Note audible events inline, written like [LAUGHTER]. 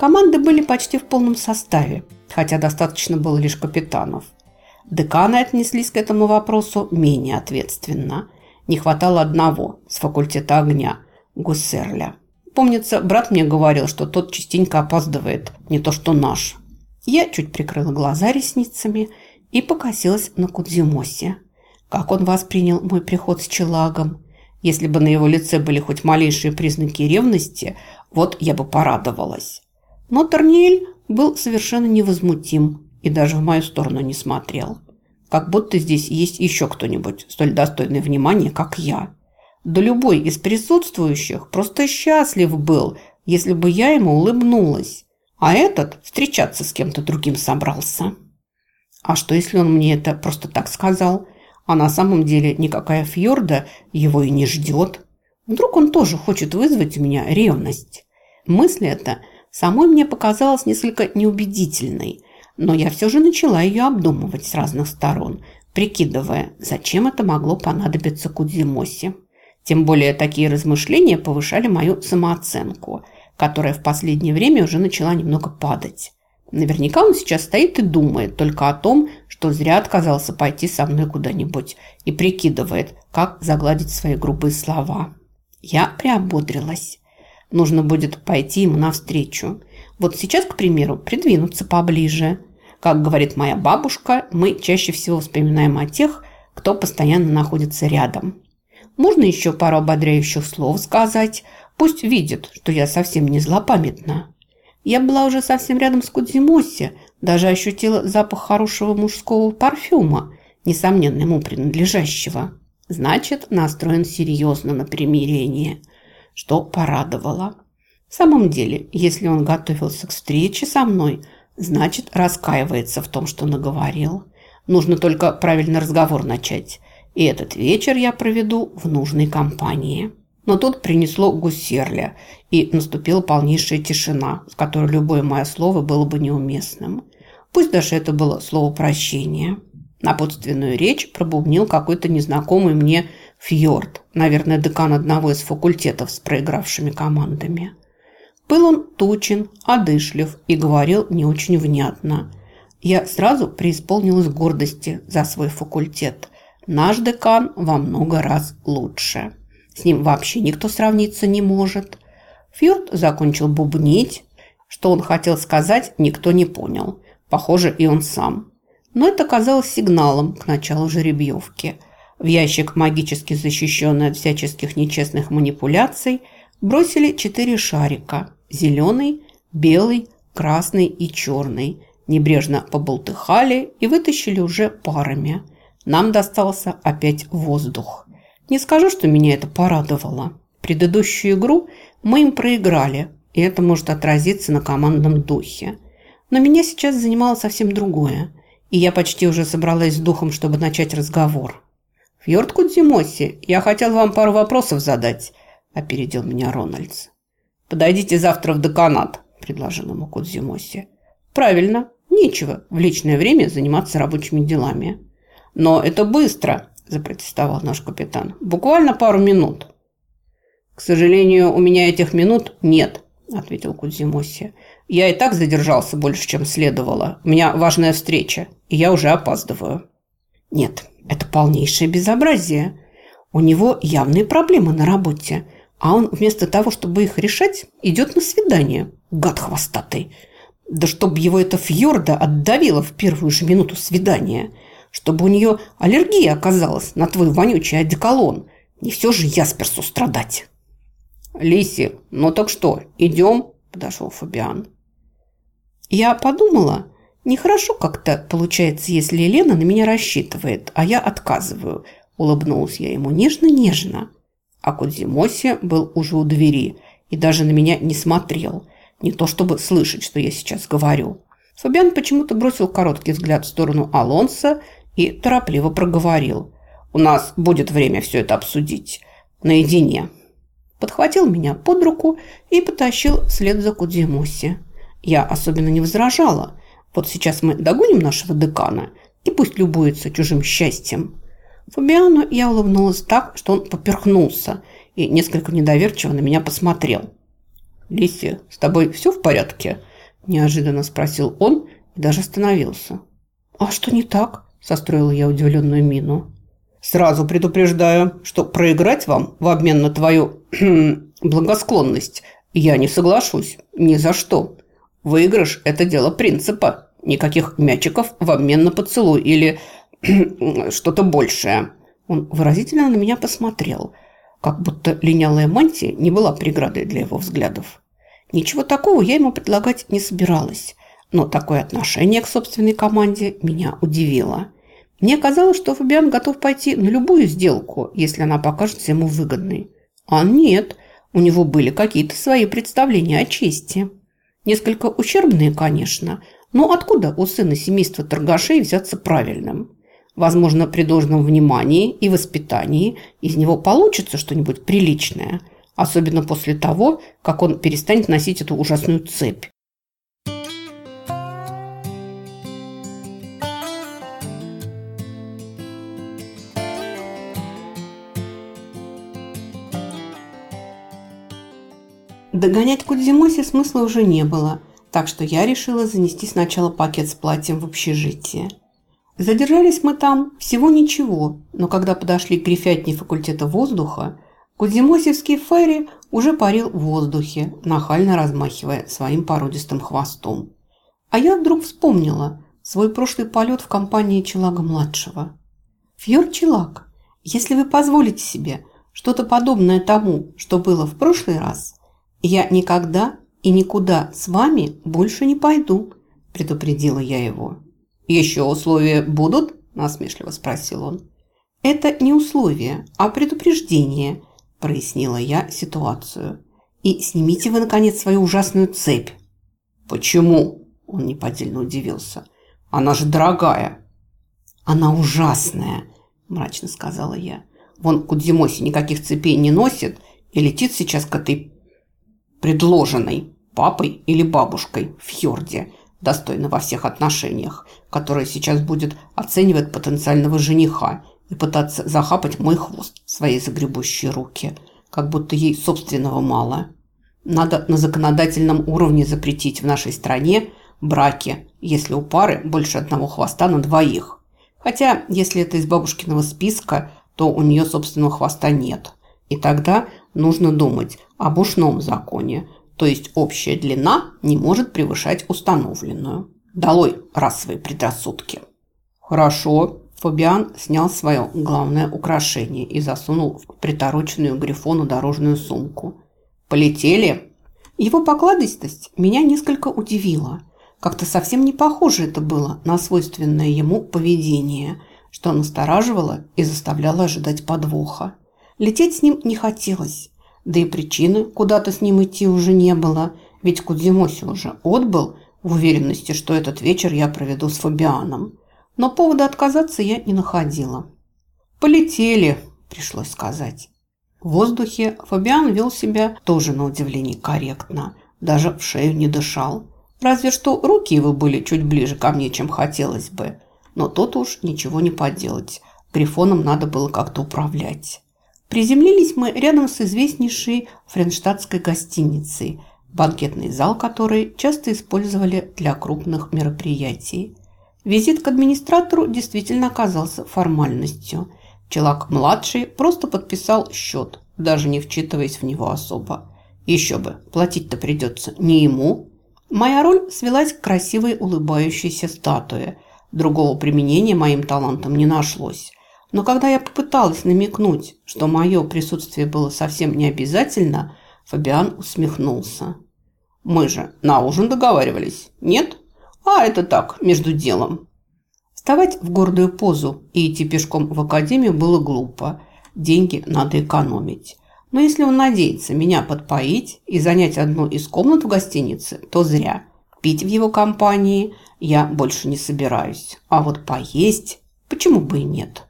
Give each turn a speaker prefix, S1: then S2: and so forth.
S1: Команды были почти в полном составе, хотя достаточно было лишь капитанов. Деканы отнеслись к этому вопросу менее ответственно. Не хватало одного с факультета огня – Гуссерля. Помнится, брат мне говорил, что тот частенько опаздывает, не то что наш. Я чуть прикрыла глаза ресницами и покосилась на Кудзимосе. Как он воспринял мой приход с челагом? Если бы на его лице были хоть малейшие признаки ревности, вот я бы порадовалась. Но Торниэль был совершенно невозмутим и даже в мою сторону не смотрел. Как будто здесь есть еще кто-нибудь, столь достойный внимания, как я. Да любой из присутствующих просто счастлив был, если бы я ему улыбнулась. А этот встречаться с кем-то другим собрался. А что, если он мне это просто так сказал, а на самом деле никакая Фьорда его и не ждет? Вдруг он тоже хочет вызвать у меня ревность? Мысль эта самой мне показалась несколько неубедительной, но я все же начала ее обдумывать с разных сторон, прикидывая, зачем это могло понадобиться Кудзимосе. Тем более такие размышления повышали мою самооценку, которая в последнее время уже начала немного падать. Наверняка он сейчас стоит и думает только о том, что зря отказался пойти со мной куда-нибудь и прикидывает, как загладить свои грубые слова. Я приободрилась. Нужно будет пойти ему навстречу. Вот сейчас, к примеру, придвинуться поближе. Как говорит моя бабушка, мы чаще всего вспоминаем о тех, кто постоянно находится рядом. Можно еще пару ободряющих слов сказать. Пусть видит, что я совсем не злопамятна. Я была уже совсем рядом с Кудзимоси, даже ощутила запах хорошего мужского парфюма, несомненно ему принадлежащего. Значит, настроен серьезно на примирение, что порадовало. В самом деле, если он готовился к встрече со мной, значит, раскаивается в том, что наговорил. Нужно только правильно разговор начать. И этот вечер я проведу в нужной компании. Но тут принесло гусерля, и наступила полнейшая тишина, в которой любое мое слово было бы неуместным. Пусть даже это было слово прощения. Напутственную речь пробубнил какой-то незнакомый мне Фьорд, наверное, декан одного из факультетов с проигравшими командами. Был он тучен, одышлив и говорил не очень внятно. Я сразу преисполнилась гордости за свой факультет – Наш декан во много раз лучше. С ним вообще никто сравниться не может. Фьорд закончил бубнить. Что он хотел сказать, никто не понял. Похоже, и он сам. Но это казалось сигналом к началу жеребьевки. В ящик, магически защищенный от всяческих нечестных манипуляций, бросили четыре шарика. Зеленый, белый, красный и черный. Небрежно поболтыхали и вытащили уже парами – нам достался опять воздух. Не скажу, что меня это порадовало. Предыдущую игру мы им проиграли, и это может отразиться на командном духе. Но меня сейчас занимало совсем другое, и я почти уже собралась с духом, чтобы начать разговор. «Фьорд Кудзимоси, я хотел вам пару вопросов задать», – опередил меня Рональдс. «Подойдите завтра в деканат», – предложил ему Кудзимоси. «Правильно, нечего в личное время заниматься рабочими делами». «Но это быстро», – запротестовал наш капитан. «Буквально пару минут». «К сожалению, у меня этих минут нет», – ответил Кудзимоси. «Я и так задержался больше, чем следовало. У меня важная встреча, и я уже опаздываю». «Нет, это полнейшее безобразие. У него явные проблемы на работе, а он вместо того, чтобы их решать, идет на свидание. Гад хвостатый. Да чтоб его эта фьорда отдавила в первую же минуту свидания чтобы у нее аллергия оказалась на твой вонючий одеколон. Не все же Ясперсу страдать. «Лиси, ну так что, идем?» – подошел Фабиан. Я подумала, нехорошо как-то получается, если Елена на меня рассчитывает, а я отказываю. Улыбнулась я ему нежно-нежно. А Кодзимоси был уже у двери и даже на меня не смотрел. Не то чтобы слышать, что я сейчас говорю. Фабиан почему-то бросил короткий взгляд в сторону Алонса и торопливо проговорил. «У нас будет время все это обсудить. Наедине». Подхватил меня под руку и потащил вслед за Кудзимуси. Я особенно не возражала. Вот сейчас мы догоним нашего декана, и пусть любуется чужим счастьем. Фабиану я улыбнулась так, что он поперхнулся и несколько недоверчиво на меня посмотрел. «Лисия, с тобой все в порядке?» – неожиданно спросил он и даже остановился. «А что не так?» – состроила я удивленную мину. «Сразу предупреждаю, что проиграть вам в обмен на твою [CLEARS THROAT] благосклонность я не соглашусь. Ни за что. Выигрыш – это дело принципа. Никаких мячиков в обмен на поцелуй или [CLEARS THROAT] что-то большее». Он выразительно на меня посмотрел, как будто линялая мантия не была преградой для его взглядов. Ничего такого я ему предлагать не собиралась, но такое отношение к собственной команде меня удивило. Мне казалось, что Фабиан готов пойти на любую сделку, если она покажется ему выгодной. А нет, у него были какие-то свои представления о чести. Несколько ущербные, конечно, но откуда у сына семейства торгашей взяться правильным? Возможно, при должном внимании и воспитании из него получится что-нибудь приличное, особенно после того, как он перестанет носить эту ужасную цепь. Догонять Кудзимоси смысла уже не было, так что я решила занести сначала пакет с платьем в общежитие. Задержались мы там всего ничего, но когда подошли к грифятне факультета воздуха, Кудзимосевский ферри уже парил в воздухе, нахально размахивая своим породистым хвостом. А я вдруг вспомнила свой прошлый полет в компании Челага-младшего. Фьор Челаг, если вы позволите себе что-то подобное тому, что было в прошлый раз, я никогда и никуда с вами больше не пойду, предупредила я его. «Еще условия будут?» – насмешливо спросил он. «Это не условие, а предупреждение», – прояснила я ситуацию. «И снимите вы, наконец, свою ужасную цепь». «Почему?» – он неподдельно удивился. «Она же дорогая». «Она ужасная», – мрачно сказала я. «Вон Кудзимоси никаких цепей не носит и летит сейчас к этой предложенной папой или бабушкой в Фьорде достойна во всех отношениях, которая сейчас будет оценивать потенциального жениха и пытаться захапать мой хвост в свои загребущие руки, как будто ей собственного мало. Надо на законодательном уровне запретить в нашей стране браки, если у пары больше одного хвоста на двоих. Хотя, если это из бабушкиного списка, то у нее собственного хвоста нет. И тогда нужно думать об ушном законе – то есть общая длина не может превышать установленную. Долой расовые предрассудки. Хорошо. Фабиан снял свое главное украшение и засунул в притороченную грифону дорожную сумку. «Полетели?» Его покладистость меня несколько удивила. Как-то совсем не похоже это было на свойственное ему поведение, что настораживало и заставляло ожидать подвоха. Лететь с ним не хотелось. Да и причины куда-то с ним идти уже не было, ведь Кудзимоси уже отбыл в уверенности, что этот вечер я проведу с Фабианом. Но повода отказаться я не находила. «Полетели», – пришлось сказать. В воздухе Фабиан вел себя тоже на удивление корректно, даже в шею не дышал. Разве что руки его были чуть ближе ко мне, чем хотелось бы. Но тут уж ничего не поделать. Грифоном надо было как-то управлять. Приземлились мы рядом с известнейшей френштадтской гостиницей, банкетный зал которой часто использовали для крупных мероприятий. Визит к администратору действительно оказался формальностью. Челак-младший просто подписал счет, даже не вчитываясь в него особо. Еще бы, платить-то придется не ему. Моя роль свелась к красивой улыбающейся статуе. Другого применения моим талантам не нашлось. Но когда я попыталась намекнуть, что мое присутствие было совсем не обязательно, Фабиан усмехнулся. «Мы же на ужин договаривались, нет? А это так, между делом». Вставать в гордую позу и идти пешком в академию было глупо. Деньги надо экономить. Но если он надеется меня подпоить и занять одну из комнат в гостинице, то зря. Пить в его компании я больше не собираюсь. А вот поесть почему бы и нет?»